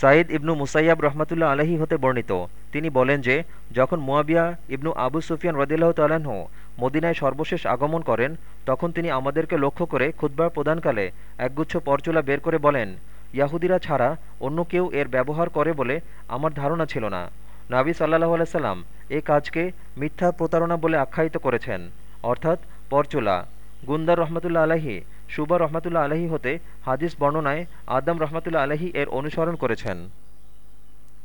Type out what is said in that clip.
সাঈদ ইবনু মুসাইয়াব রহমতুল্লাহ আলহী হতে বর্ণিত। তিনি বলেন যে, যখন মুয়াবিয়া ইবনু আবু সুফিয়ান রদিল্লাহ তাল্লাহ্ন মদিনায় সর্বশেষ আগমন করেন, তখন তিনি আমাদেরকে লক্ষ্য করে খুদ্া প্রদানকালে একগুচ্ছ পরচুলা বের করে বলেন, ইয়াহুদিরা ছাড়া অন্য কেউ এর ব্যবহার করে বলে আমার ধারণা ছিল না। নাবি সাল্লাহ আলাইসাল্লাম এ কাজকে মিথ্যা প্রতারণা বলে আখ্যায়িত করেছেন। অর্থাৎ পরচুলা। গুন্দার রহমতুল্লা আলহী সুবা রহমতুল্লা আলহী হতে হাদিস বর্ণনায় আদম রহমতুল্লা আলহী এর অনুসরণ করেছেন।